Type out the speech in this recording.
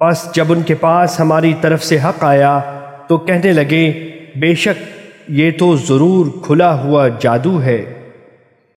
پس جب ان کے پاس ہماری طرف سے حق آیا تو کہنے لگے، بے شک یہ تو ضرور کھلا ہوا جادو ہے۔